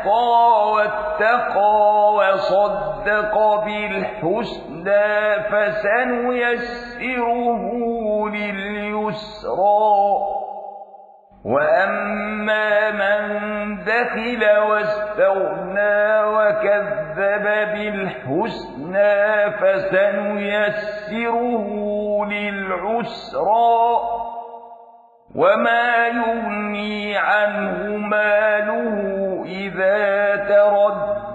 أعطى واتقى وصدق بالحسنى فسنيسره لليسرى. وأما من دخل واستغنى وكذب بالحسنى فسنيسره للعسرى. وما يغني عنه ماله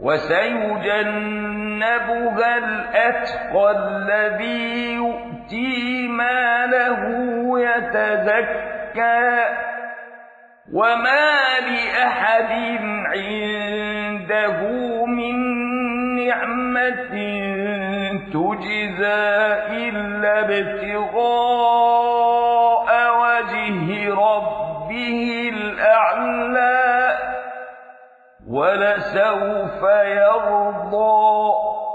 وسيجنبها الأتقى الذي يؤتي ماله يتزكى. وما لأحد عنده من نعمة تجزى إلا ابتغاء وجه ربه ولسوف يرضى.